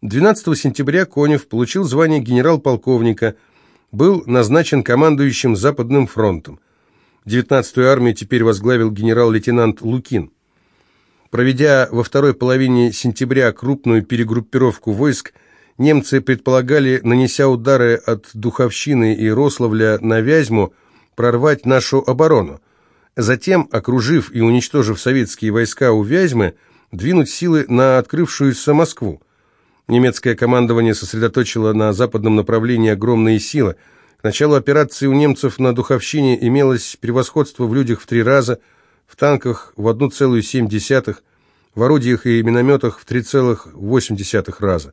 12 сентября Конев получил звание генерал-полковника, был назначен командующим Западным фронтом. 19-ю армию теперь возглавил генерал-лейтенант Лукин. Проведя во второй половине сентября крупную перегруппировку войск, немцы предполагали, нанеся удары от Духовщины и Рославля на Вязьму, прорвать нашу оборону. Затем, окружив и уничтожив советские войска у Вязьмы, двинуть силы на открывшуюся Москву. Немецкое командование сосредоточило на западном направлении огромные силы. К началу операции у немцев на Духовщине имелось превосходство в людях в три раза, в танках в 1,7, в орудиях и минометах в 3,8 раза.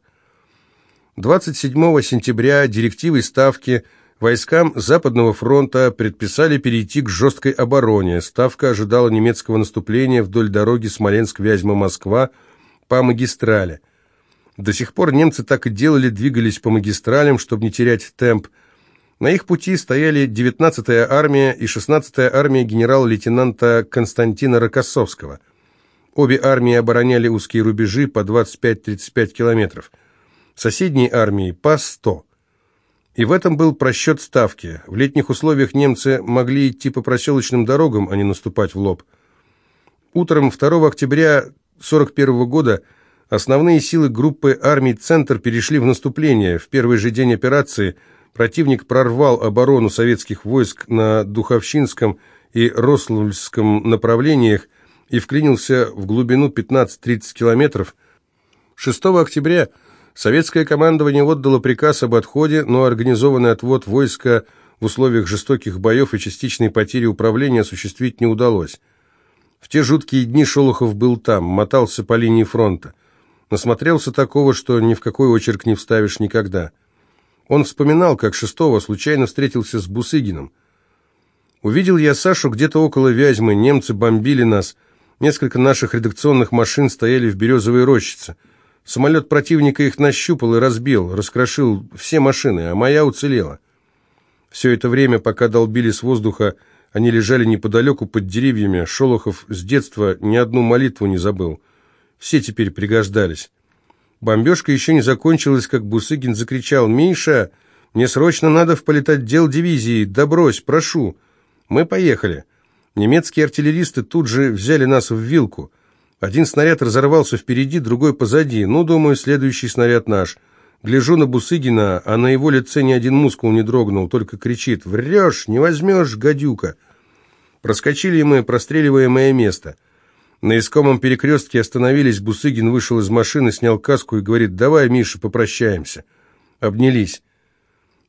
27 сентября директивой Ставки войскам Западного фронта предписали перейти к жесткой обороне. Ставка ожидала немецкого наступления вдоль дороги Смоленск-Вязьма-Москва по магистрали. До сих пор немцы так и делали, двигались по магистралям, чтобы не терять темп. На их пути стояли 19-я армия и 16-я армия генерал-лейтенанта Константина Рокоссовского. Обе армии обороняли узкие рубежи по 25-35 километров. Соседние армии по 100. И в этом был просчет ставки. В летних условиях немцы могли идти по проселочным дорогам, а не наступать в лоб. Утром 2 октября 1941 года Основные силы группы армий «Центр» перешли в наступление. В первый же день операции противник прорвал оборону советских войск на Духовщинском и Рославльском направлениях и вклинился в глубину 15-30 километров. 6 октября советское командование отдало приказ об отходе, но организованный отвод войска в условиях жестоких боев и частичной потери управления осуществить не удалось. В те жуткие дни Шолохов был там, мотался по линии фронта. Насмотрелся такого, что ни в какой очерк не вставишь никогда. Он вспоминал, как шестого случайно встретился с Бусыгиным. Увидел я Сашу где-то около Вязьмы, немцы бомбили нас. Несколько наших редакционных машин стояли в березовой рощице. Самолет противника их нащупал и разбил, раскрошил все машины, а моя уцелела. Все это время, пока долбили с воздуха, они лежали неподалеку под деревьями. Шолохов с детства ни одну молитву не забыл. Все теперь пригождались. Бомбежка еще не закончилась, как Бусыгин закричал «Миша, мне срочно надо в политотдел дивизии, да прошу». Мы поехали. Немецкие артиллеристы тут же взяли нас в вилку. Один снаряд разорвался впереди, другой позади. Ну, думаю, следующий снаряд наш. Гляжу на Бусыгина, а на его лице ни один мускул не дрогнул, только кричит «Врешь, не возьмешь, гадюка!» Проскочили мы, простреливая мое место. На искомом перекрестке остановились, Бусыгин вышел из машины, снял каску и говорит, «Давай, Миша, попрощаемся». Обнялись.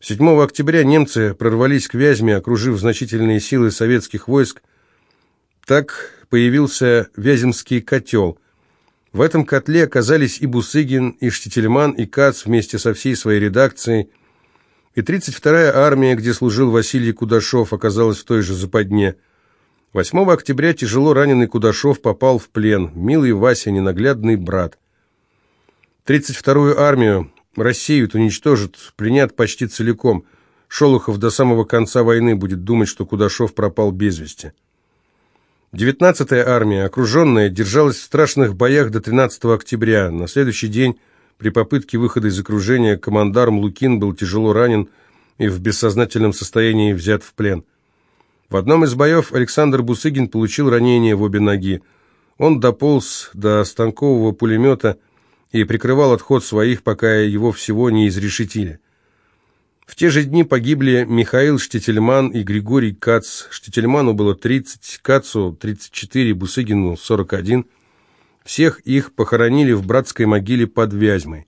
7 октября немцы прорвались к Вязьме, окружив значительные силы советских войск. Так появился Вяземский котел. В этом котле оказались и Бусыгин, и Штительман, и Кац вместе со всей своей редакцией. И 32-я армия, где служил Василий Кудашов, оказалась в той же западне. 8 октября тяжело раненый Кудашов попал в плен. Милый Вася, ненаглядный брат. 32-ю армию рассеют, уничтожат, пленят почти целиком. Шолохов до самого конца войны будет думать, что Кудашов пропал без вести. 19-я армия, окруженная, держалась в страшных боях до 13 октября. На следующий день, при попытке выхода из окружения, командарм Лукин был тяжело ранен и в бессознательном состоянии взят в плен. В одном из боев Александр Бусыгин получил ранение в обе ноги. Он дополз до станкового пулемета и прикрывал отход своих, пока его всего не изрешетили. В те же дни погибли Михаил Штетельман и Григорий Кац. Штетельману было 30, Кацу 34, Бусыгину 41. Всех их похоронили в братской могиле под Вязьмой.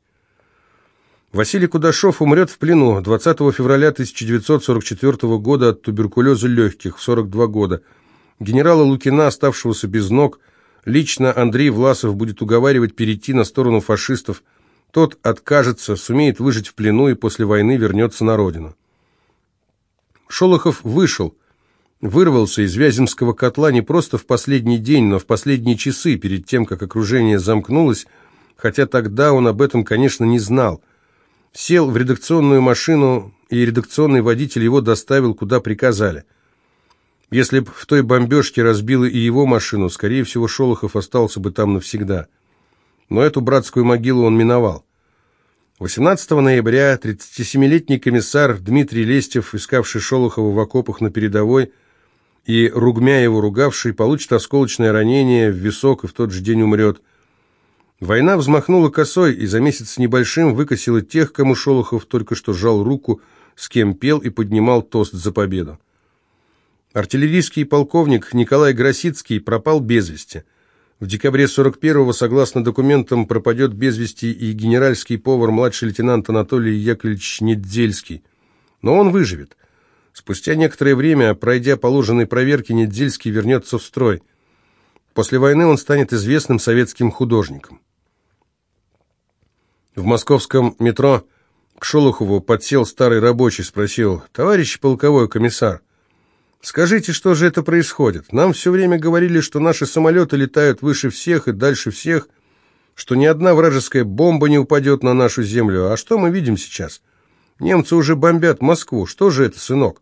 Василий Кудашов умрет в плену 20 февраля 1944 года от туберкулеза легких в 42 года. Генерала Лукина, оставшегося без ног, лично Андрей Власов будет уговаривать перейти на сторону фашистов. Тот откажется, сумеет выжить в плену и после войны вернется на родину. Шолохов вышел, вырвался из Вяземского котла не просто в последний день, но в последние часы, перед тем, как окружение замкнулось, хотя тогда он об этом, конечно, не знал сел в редакционную машину, и редакционный водитель его доставил, куда приказали. Если б в той бомбежке разбило и его машину, скорее всего, Шолохов остался бы там навсегда. Но эту братскую могилу он миновал. 18 ноября 37-летний комиссар Дмитрий Лестев, искавший Шолохова в окопах на передовой и, ругмя его ругавший, получит осколочное ранение в висок и в тот же день умрет. Война взмахнула косой и за месяц с небольшим выкосила тех, кому Шолохов только что жал руку, с кем пел и поднимал тост за победу. Артиллерийский полковник Николай Гросицкий пропал без вести – в декабре 41-го, согласно документам, пропадет без вести и генеральский повар младший лейтенант Анатолий Яковлевич Недзельский. Но он выживет. Спустя некоторое время, пройдя положенные проверки, Недзельский вернется в строй. После войны он станет известным советским художником. В московском метро к Шолохову подсел старый рабочий, спросил, «Товарищ полковой комиссар, Скажите, что же это происходит? Нам все время говорили, что наши самолеты летают выше всех и дальше всех, что ни одна вражеская бомба не упадет на нашу землю. А что мы видим сейчас? Немцы уже бомбят Москву. Что же это, сынок?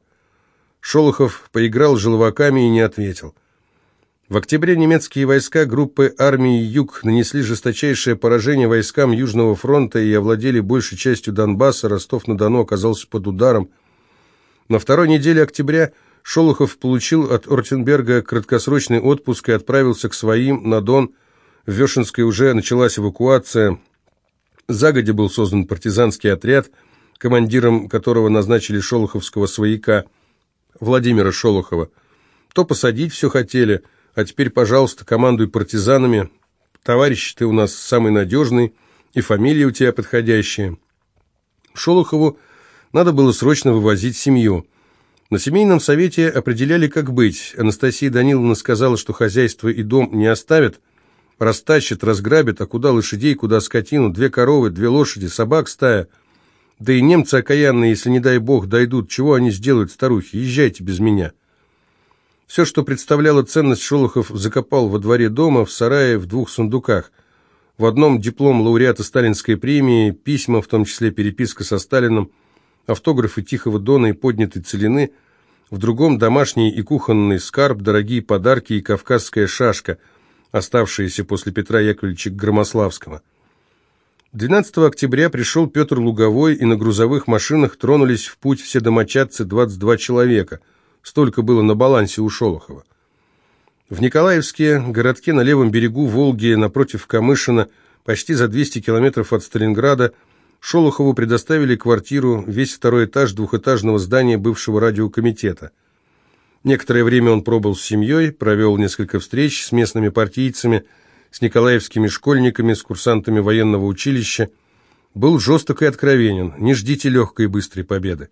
Шолохов поиграл желваками и не ответил. В октябре немецкие войска группы армии «Юг» нанесли жесточайшее поражение войскам Южного фронта и овладели большей частью Донбасса. Ростов-на-Дону оказался под ударом. На второй неделе октября – Шолохов получил от Ортенберга краткосрочный отпуск и отправился к своим на Дон. В Вешенской уже началась эвакуация. Загоди был создан партизанский отряд, командиром которого назначили шолоховского свояка Владимира Шолохова. То посадить все хотели, а теперь, пожалуйста, командуй партизанами. Товарищ, ты у нас самый надежный, и фамилия у тебя подходящая. Шолохову надо было срочно вывозить семью. На семейном совете определяли, как быть. Анастасия Даниловна сказала, что хозяйство и дом не оставят, растащат, разграбят, а куда лошадей, куда скотину, две коровы, две лошади, собак стая. Да и немцы окаянные, если, не дай бог, дойдут, чего они сделают, старухи, езжайте без меня. Все, что представляло ценность, Шолохов закопал во дворе дома, в сарае, в двух сундуках. В одном диплом лауреата сталинской премии, письма, в том числе переписка со Сталином, автографы Тихого Дона и поднятой целины, в другом домашний и кухонный скарб, дорогие подарки и кавказская шашка, оставшиеся после Петра Яковлевича Громославского. 12 октября пришел Петр Луговой, и на грузовых машинах тронулись в путь все домочадцы 22 человека. Столько было на балансе у Шолохова. В Николаевске, городке на левом берегу Волги, напротив Камышина, почти за 200 километров от Сталинграда, Шолохову предоставили квартиру, весь второй этаж двухэтажного здания бывшего радиокомитета. Некоторое время он пробыл с семьей, провел несколько встреч с местными партийцами, с николаевскими школьниками, с курсантами военного училища. Был жесток и откровенен, не ждите легкой и быстрой победы.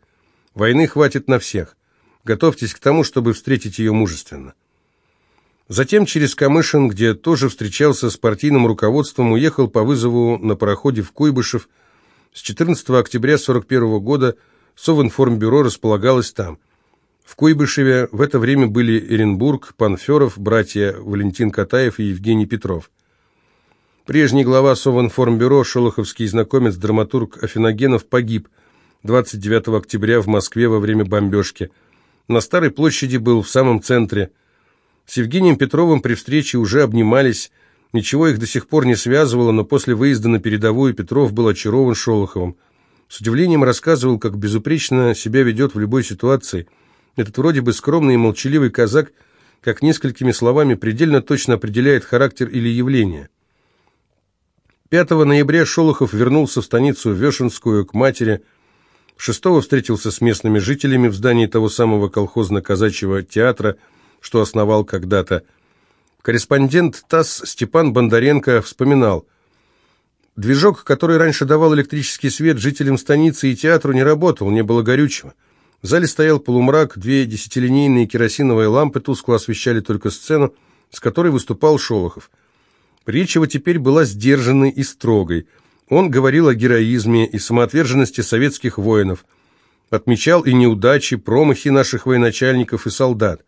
Войны хватит на всех. Готовьтесь к тому, чтобы встретить ее мужественно. Затем через Камышин, где тоже встречался с партийным руководством, уехал по вызову на пароходе в Куйбышев – с 14 октября 1941 года Совинформбюро располагалось там. В Куйбышеве в это время были Эренбург, Панферов, братья Валентин Катаев и Евгений Петров. Прежний глава Совинформбюро, шолоховский знакомец, драматург Афиногенов, погиб 29 октября в Москве во время бомбежки. На Старой площади был в самом центре. С Евгением Петровым при встрече уже обнимались, Ничего их до сих пор не связывало, но после выезда на передовую Петров был очарован Шолоховым. С удивлением рассказывал, как безупречно себя ведет в любой ситуации. Этот вроде бы скромный и молчаливый казак, как несколькими словами предельно точно определяет характер или явление. 5 ноября Шолохов вернулся в станицу Вешенскую к матери, 6 встретился с местными жителями в здании того самого колхозно-казачьего театра, что основал когда-то Корреспондент ТАСС Степан Бондаренко вспоминал, «Движок, который раньше давал электрический свет жителям станицы и театру, не работал, не было горючего. В зале стоял полумрак, две десятилинейные керосиновые лампы тускло освещали только сцену, с которой выступал Шолохов. Речь его теперь была сдержанной и строгой. Он говорил о героизме и самоотверженности советских воинов, отмечал и неудачи, промахи наших военачальников и солдат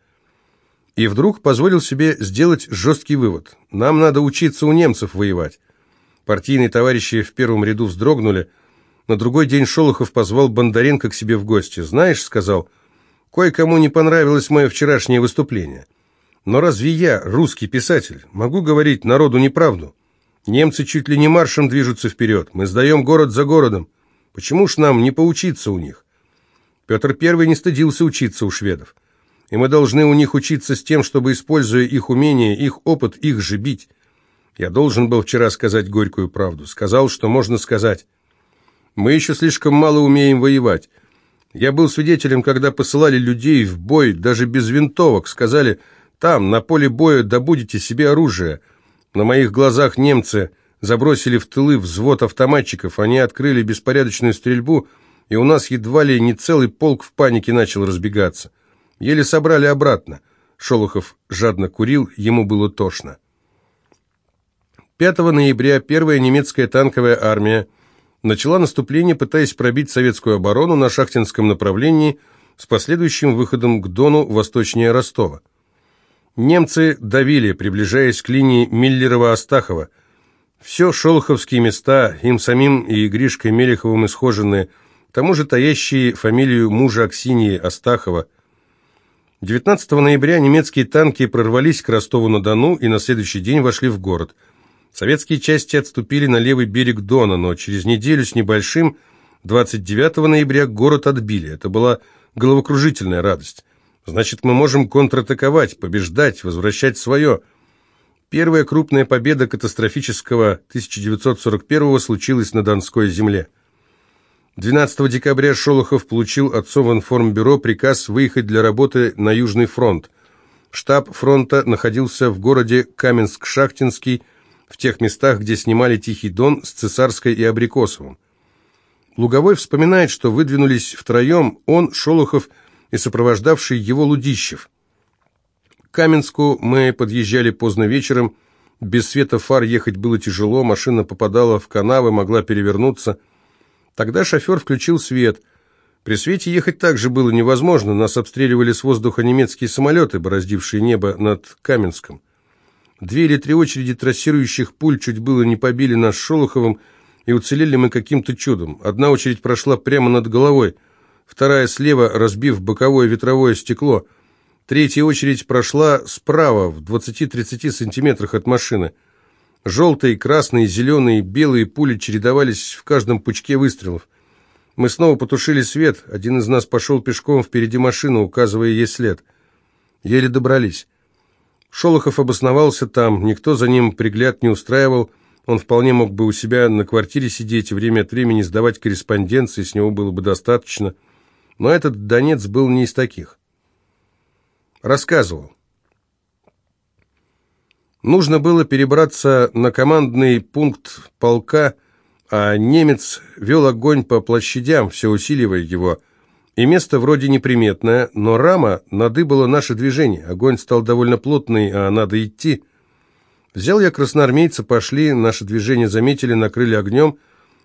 и вдруг позволил себе сделать жесткий вывод. Нам надо учиться у немцев воевать. Партийные товарищи в первом ряду вздрогнули. На другой день Шолохов позвал Бондаренко к себе в гости. «Знаешь», — сказал, — «кое-кому не понравилось мое вчерашнее выступление. Но разве я, русский писатель, могу говорить народу неправду? Немцы чуть ли не маршем движутся вперед. Мы сдаем город за городом. Почему ж нам не поучиться у них? Петр I не стыдился учиться у шведов. И мы должны у них учиться с тем, чтобы, используя их умения, их опыт, их же бить. Я должен был вчера сказать горькую правду. Сказал, что можно сказать. Мы еще слишком мало умеем воевать. Я был свидетелем, когда посылали людей в бой, даже без винтовок. Сказали, там, на поле боя, добудете себе оружие. На моих глазах немцы забросили в тылы взвод автоматчиков. Они открыли беспорядочную стрельбу, и у нас едва ли не целый полк в панике начал разбегаться. Еле собрали обратно. Шолохов жадно курил, ему было тошно. 5 ноября первая немецкая танковая армия начала наступление, пытаясь пробить советскую оборону на Шахтинском направлении с последующим выходом к Дону восточнее Ростова. Немцы давили, приближаясь к линии Миллерова-Астахова. Все шолоховские места, им самим и Гришкой Мелеховым исхоженные, к тому же таящие фамилию мужа Аксинии Астахова. 19 ноября немецкие танки прорвались к Ростову-на-Дону и на следующий день вошли в город – Советские части отступили на левый берег Дона, но через неделю с небольшим, 29 ноября, город отбили. Это была головокружительная радость. Значит, мы можем контратаковать, побеждать, возвращать свое. Первая крупная победа катастрофического 1941 случилась на Донской земле. 12 декабря Шолохов получил от Совинформбюро приказ выехать для работы на Южный фронт. Штаб фронта находился в городе Каменск-Шахтинский, в тех местах, где снимали «Тихий дон» с Цесарской и Абрикосовым. Луговой вспоминает, что выдвинулись втроем он, Шолохов и сопровождавший его Лудищев. К Каменску мы подъезжали поздно вечером, без света фар ехать было тяжело, машина попадала в канавы, могла перевернуться. Тогда шофер включил свет. При свете ехать также было невозможно, нас обстреливали с воздуха немецкие самолеты, бороздившие небо над Каменском. Две или три очереди трассирующих пуль чуть было не побили нас Шолоховым, и уцелели мы каким-то чудом. Одна очередь прошла прямо над головой, вторая слева, разбив боковое ветровое стекло. Третья очередь прошла справа, в 20-30 сантиметрах от машины. Желтые, красные, зеленые, белые пули чередовались в каждом пучке выстрелов. Мы снова потушили свет, один из нас пошел пешком впереди машины, указывая ей след. Еле добрались. Шолохов обосновался там, никто за ним пригляд не устраивал, он вполне мог бы у себя на квартире сидеть и время от времени сдавать корреспонденции, с него было бы достаточно. Но этот Донец был не из таких. Рассказывал. Нужно было перебраться на командный пункт полка, а немец вел огонь по площадям, все усиливая его, и место вроде неприметное, но рама надыбала наше движение. Огонь стал довольно плотный, а надо идти. Взял я красноармейца, пошли, наше движение заметили, накрыли огнем.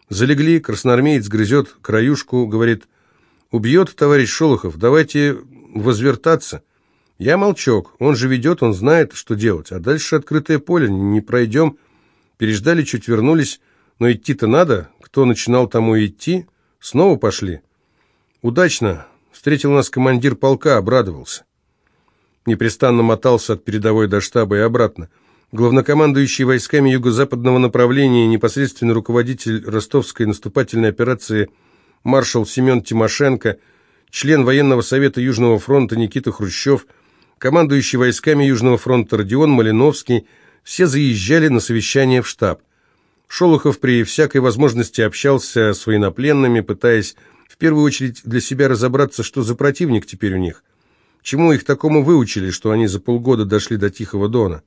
Залегли, красноармеец грызет краюшку, говорит, «Убьет товарищ Шолохов, давайте возвертаться». Я молчок, он же ведет, он знает, что делать. А дальше открытое поле, не пройдем. Переждали, чуть вернулись, но идти-то надо. Кто начинал тому идти, снова пошли. Удачно. Встретил нас командир полка, обрадовался. Непрестанно мотался от передовой до штаба и обратно. Главнокомандующий войсками юго-западного направления, непосредственный руководитель ростовской наступательной операции маршал Семен Тимошенко, член военного совета Южного фронта Никита Хрущев, командующий войсками Южного фронта Родион Малиновский, все заезжали на совещание в штаб. Шолохов при всякой возможности общался с военнопленными, пытаясь в первую очередь для себя разобраться, что за противник теперь у них. Чему их такому выучили, что они за полгода дошли до Тихого Дона?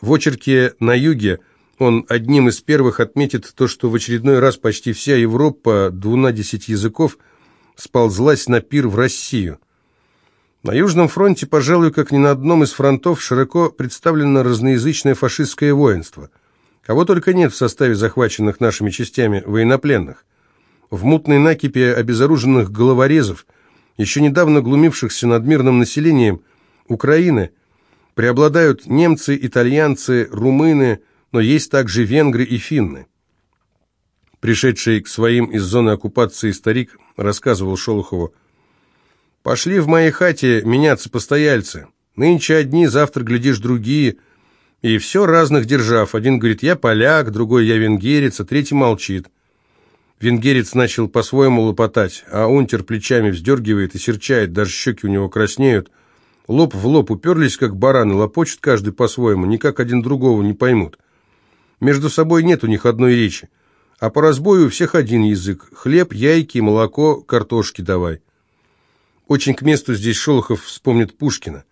В очерке «На юге» он одним из первых отметит то, что в очередной раз почти вся Европа, двунадесять языков, сползлась на пир в Россию. На Южном фронте, пожалуй, как ни на одном из фронтов, широко представлено разноязычное фашистское воинство. Кого только нет в составе захваченных нашими частями военнопленных в мутной накипи обезоруженных головорезов, еще недавно глумившихся над мирным населением Украины, преобладают немцы, итальянцы, румыны, но есть также венгры и финны. Пришедший к своим из зоны оккупации старик рассказывал Шолохову, «Пошли в моей хате меняться постояльцы. Нынче одни, завтра, глядишь, другие. И все разных держав. Один говорит «я поляк», другой «я венгерец», а третий молчит. Венгерец начал по-своему лопотать, а унтер плечами вздергивает и серчает, даже щеки у него краснеют. Лоб в лоб уперлись, как бараны, лопочут каждый по-своему, никак один другого не поймут. Между собой нет у них одной речи. А по разбою у всех один язык. Хлеб, яйки, молоко, картошки давай. Очень к месту здесь Шолохов вспомнит Пушкина.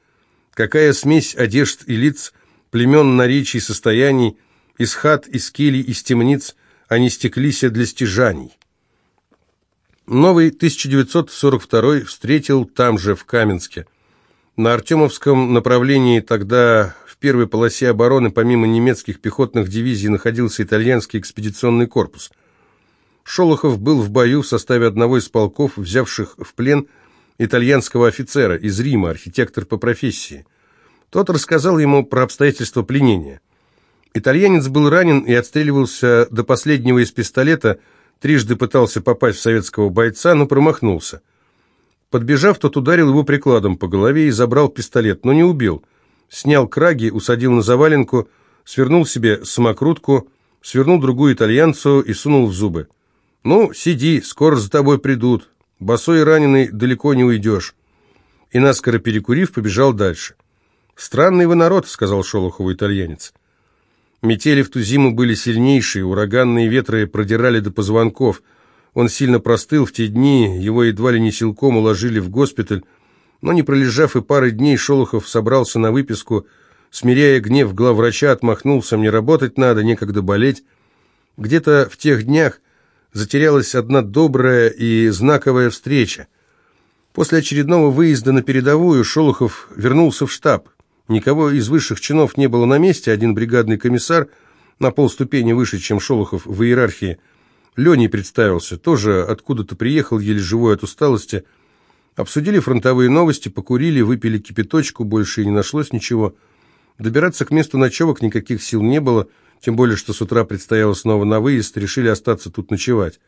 Какая смесь одежд и лиц, племен, наречий, состояний, из хат, из келий, из темниц, они стеклись для стяжаний. Новый 1942 встретил там же, в Каменске. На Артемовском направлении тогда в первой полосе обороны помимо немецких пехотных дивизий находился итальянский экспедиционный корпус. Шолохов был в бою в составе одного из полков, взявших в плен итальянского офицера из Рима, архитектор по профессии. Тот рассказал ему про обстоятельства пленения. Итальянец был ранен и отстреливался до последнего из пистолета, трижды пытался попасть в советского бойца, но промахнулся. Подбежав, тот ударил его прикладом по голове и забрал пистолет, но не убил. Снял краги, усадил на заваленку, свернул себе самокрутку, свернул другую итальянцу и сунул в зубы. «Ну, сиди, скоро за тобой придут. Босой и раненый далеко не уйдешь». И наскоро перекурив, побежал дальше. «Странный вы народ», — сказал Шолохову итальянец. Метели в ту зиму были сильнейшие, ураганные ветры продирали до позвонков. Он сильно простыл в те дни, его едва ли не силком уложили в госпиталь, но не пролежав и пары дней, Шолохов собрался на выписку, смиряя гнев главврача, отмахнулся, мне работать надо, некогда болеть. Где-то в тех днях затерялась одна добрая и знаковая встреча. После очередного выезда на передовую Шолохов вернулся в штаб. Никого из высших чинов не было на месте, один бригадный комиссар, на полступени выше, чем Шолохов в иерархии, Леней представился, тоже откуда-то приехал, еле живой от усталости. Обсудили фронтовые новости, покурили, выпили кипяточку, больше и не нашлось ничего. Добираться к месту ночевок никаких сил не было, тем более, что с утра предстояло снова на выезд, решили остаться тут ночевать.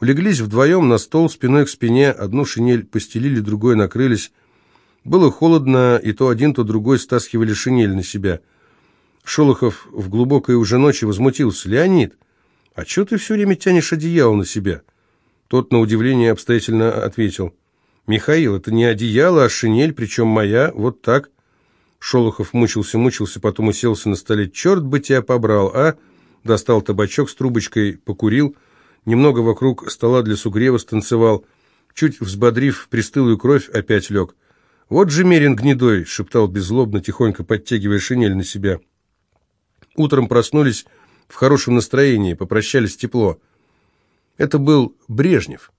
Улеглись вдвоем на стол, спиной к спине, одну шинель постелили, другой накрылись. Было холодно, и то один, то другой стаскивали шинель на себя. Шолохов в глубокой уже ночи возмутился. «Леонид, а чё ты все время тянешь одеяло на себя?» Тот, на удивление, обстоятельно ответил. «Михаил, это не одеяло, а шинель, причем моя, вот так». Шолохов мучился-мучился, потом уселся на столе. «Черт бы тебя побрал, а!» Достал табачок с трубочкой, покурил. Немного вокруг стола для сугрева станцевал. Чуть взбодрив пристылую кровь, опять лег. «Вот же Мерин гнедой!» — шептал беззлобно, тихонько подтягивая шинель на себя. Утром проснулись в хорошем настроении, попрощались тепло. Это был Брежнев.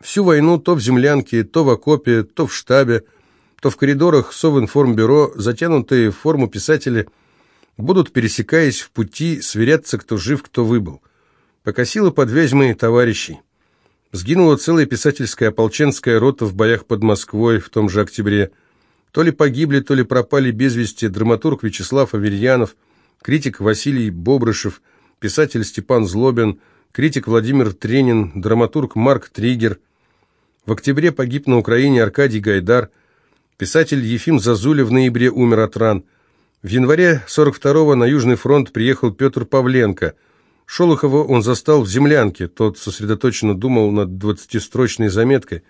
Всю войну то в землянке, то в окопе, то в штабе, то в коридорах Совинформбюро, затянутые в форму писатели, будут, пересекаясь в пути, сверяться, кто жив, кто выбыл. Покосило под Вязьмой товарищей. Сгинула целая писательская ополченская рота в боях под Москвой в том же октябре. То ли погибли, то ли пропали без вести драматург Вячеслав Аверьянов – критик Василий Бобрышев, писатель Степан Злобин, критик Владимир Тренин, драматург Марк Тригер. В октябре погиб на Украине Аркадий Гайдар, писатель Ефим Зазуля в ноябре умер от ран. В январе 42-го на Южный фронт приехал Петр Павленко. Шолохова он застал в землянке, тот сосредоточенно думал над двадцатистрочной заметкой.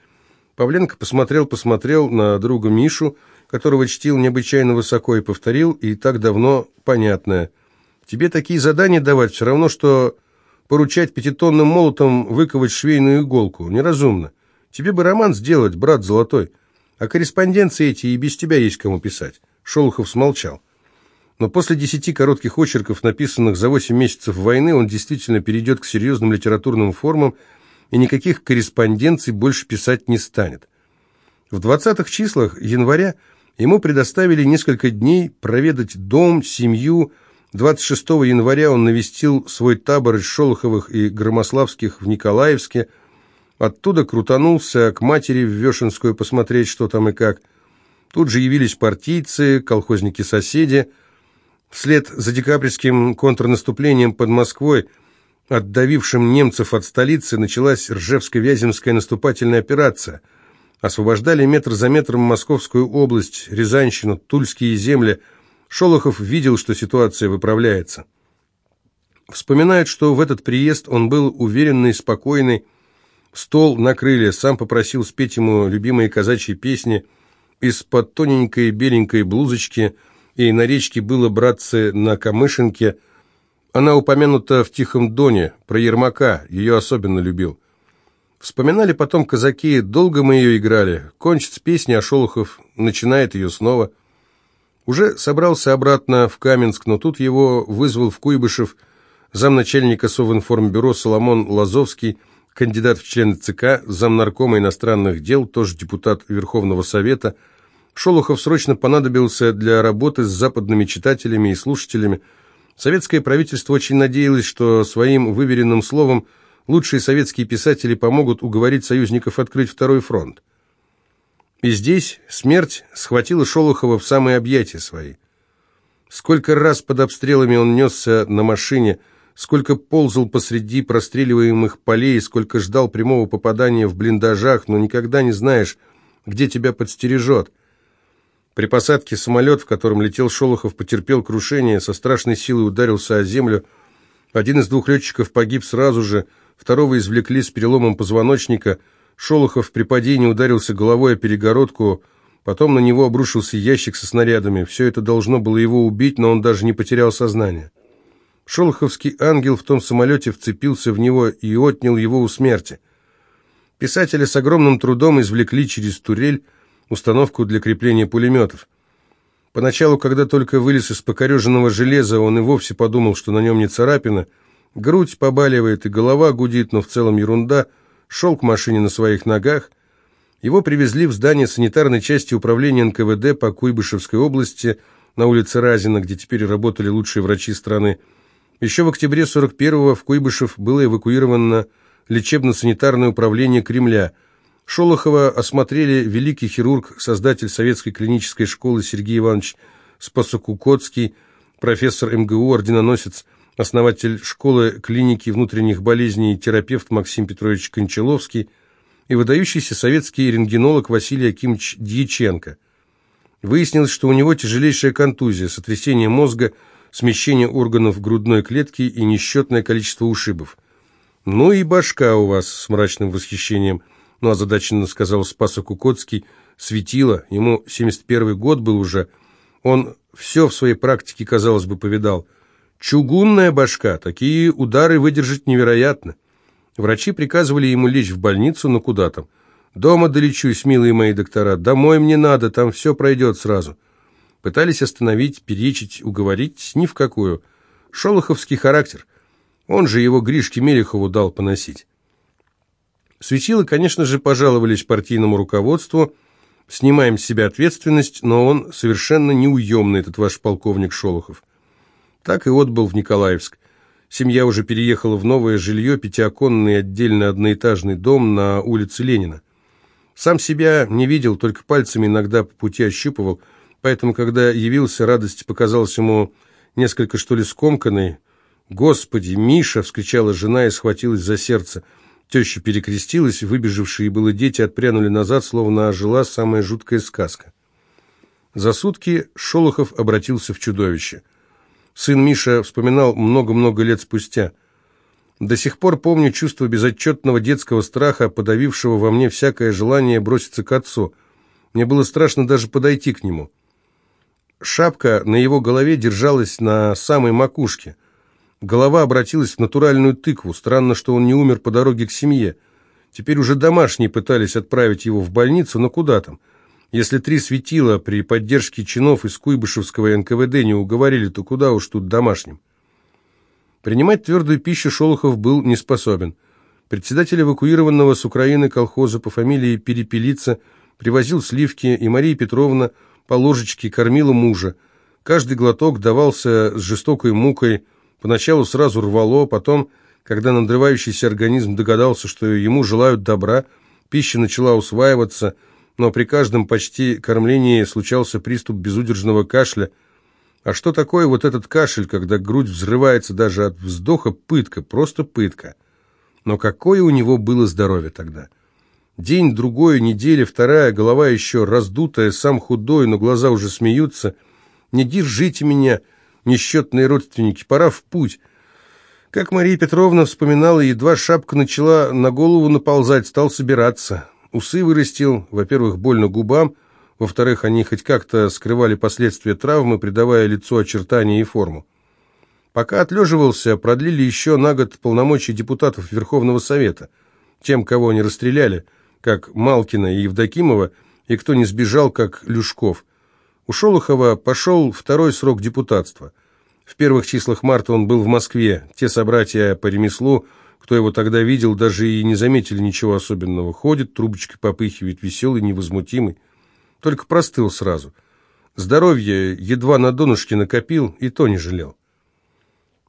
Павленко посмотрел-посмотрел на друга Мишу, которого чтил необычайно высоко и повторил, и так давно понятное. Тебе такие задания давать все равно, что поручать пятитонным молотом выковать швейную иголку. Неразумно. Тебе бы роман сделать, брат золотой. А корреспонденции эти и без тебя есть кому писать. Шолохов смолчал. Но после десяти коротких очерков, написанных за восемь месяцев войны, он действительно перейдет к серьезным литературным формам и никаких корреспонденций больше писать не станет. В 20-х числах января Ему предоставили несколько дней проведать дом, семью. 26 января он навестил свой табор из Шолоховых и Громославских в Николаевске. Оттуда крутанулся к матери в Вешенскую посмотреть, что там и как. Тут же явились партийцы, колхозники-соседи. Вслед за декабрьским контрнаступлением под Москвой, отдавившим немцев от столицы, началась Ржевско-Вяземская наступательная операция – освобождали метр за метром Московскую область, Рязанщину, Тульские земли, Шолохов видел, что ситуация выправляется. Вспоминает, что в этот приезд он был уверенный, спокойный, стол накрыли, сам попросил спеть ему любимые казачьи песни, из-под тоненькой беленькой блузочки, и на речке было, братцы, на Камышинке. Она упомянута в «Тихом доне», про Ермака, ее особенно любил. Вспоминали потом казаки, долго мы ее играли. Кончится песня, а Шолохов начинает ее снова. Уже собрался обратно в Каменск, но тут его вызвал в Куйбышев замначальника Совинформбюро Соломон Лазовский, кандидат в члены ЦК, замнаркома иностранных дел, тоже депутат Верховного Совета. Шолохов срочно понадобился для работы с западными читателями и слушателями. Советское правительство очень надеялось, что своим выверенным словом лучшие советские писатели помогут уговорить союзников открыть второй фронт. И здесь смерть схватила Шолохова в самые объятия свои. Сколько раз под обстрелами он несся на машине, сколько ползал посреди простреливаемых полей, сколько ждал прямого попадания в блиндажах, но никогда не знаешь, где тебя подстережет. При посадке самолет, в котором летел Шолохов, потерпел крушение, со страшной силой ударился о землю. Один из двух летчиков погиб сразу же, второго извлекли с переломом позвоночника. Шолохов при падении ударился головой о перегородку, потом на него обрушился ящик со снарядами. Все это должно было его убить, но он даже не потерял сознание. Шолоховский ангел в том самолете вцепился в него и отнял его у смерти. Писатели с огромным трудом извлекли через турель установку для крепления пулеметов. Поначалу, когда только вылез из покореженного железа, он и вовсе подумал, что на нем не царапина – Грудь побаливает и голова гудит, но в целом ерунда. Шел к машине на своих ногах. Его привезли в здание санитарной части управления НКВД по Куйбышевской области на улице Разина, где теперь работали лучшие врачи страны. Еще в октябре 41-го в Куйбышев было эвакуировано лечебно-санитарное управление Кремля. Шолохова осмотрели великий хирург, создатель советской клинической школы Сергей Иванович Спасокукоцкий, профессор МГУ, орденоносец основатель школы клиники внутренних болезней терапевт Максим Петрович Кончаловский и выдающийся советский рентгенолог Василий Акимович Дьяченко. Выяснилось, что у него тяжелейшая контузия, сотрясение мозга, смещение органов грудной клетки и несчетное количество ушибов. «Ну и башка у вас», — с мрачным восхищением, ну озадаченно сказал Спасо Кукоцкий, светило, ему 71 год был уже, он все в своей практике, казалось бы, повидал — Чугунная башка, такие удары выдержать невероятно. Врачи приказывали ему лечь в больницу, но куда там. Дома долечусь, милые мои доктора, домой мне надо, там все пройдет сразу. Пытались остановить, перечить, уговорить, ни в какую. Шолоховский характер. Он же его Гришке Мелехову дал поносить. Светилы, конечно же, пожаловались партийному руководству, снимаем с себя ответственность, но он совершенно неуемный, этот ваш полковник Шолохов. Так и отбыл в Николаевск. Семья уже переехала в новое жилье, пятиоконный отдельно одноэтажный дом на улице Ленина. Сам себя не видел, только пальцами иногда по пути ощупывал, поэтому, когда явился, радость показалась ему несколько, что ли, скомканной. «Господи, Миша!» — вскричала жена и схватилась за сердце. Теща перекрестилась, выбежавшие было дети отпрянули назад, словно ожила самая жуткая сказка. За сутки Шолохов обратился в чудовище — сын Миша вспоминал много-много лет спустя. До сих пор помню чувство безотчетного детского страха, подавившего во мне всякое желание броситься к отцу. Мне было страшно даже подойти к нему. Шапка на его голове держалась на самой макушке. Голова обратилась в натуральную тыкву. Странно, что он не умер по дороге к семье. Теперь уже домашние пытались отправить его в больницу, но куда там? Если три светила при поддержке чинов из Куйбышевского НКВД не уговорили, то куда уж тут домашним? Принимать твердую пищу Шолохов был не способен. Председатель эвакуированного с Украины колхоза по фамилии Перепелица привозил сливки, и Мария Петровна по ложечке кормила мужа. Каждый глоток давался с жестокой мукой, поначалу сразу рвало, потом, когда надрывающийся организм догадался, что ему желают добра, пища начала усваиваться – но при каждом почти кормлении случался приступ безудержного кашля. А что такое вот этот кашель, когда грудь взрывается даже от вздоха, пытка, просто пытка. Но какое у него было здоровье тогда? День, другой, неделя, вторая, голова еще раздутая, сам худой, но глаза уже смеются. Не держите меня, несчетные родственники, пора в путь. Как Мария Петровна вспоминала, едва шапка начала на голову наползать, стал собираться. Усы вырастил, во-первых, больно губам, во-вторых, они хоть как-то скрывали последствия травмы, придавая лицу очертания и форму. Пока отлеживался, продлили еще на год полномочия депутатов Верховного Совета. Тем, кого они расстреляли, как Малкина и Евдокимова, и кто не сбежал, как Люшков. У Шолохова пошел второй срок депутатства. В первых числах марта он был в Москве. Те собратья по ремеслу, кто его тогда видел, даже и не заметили ничего особенного. Ходит, трубочкой попыхивает, веселый, невозмутимый. Только простыл сразу. Здоровье едва на донышке накопил, и то не жалел.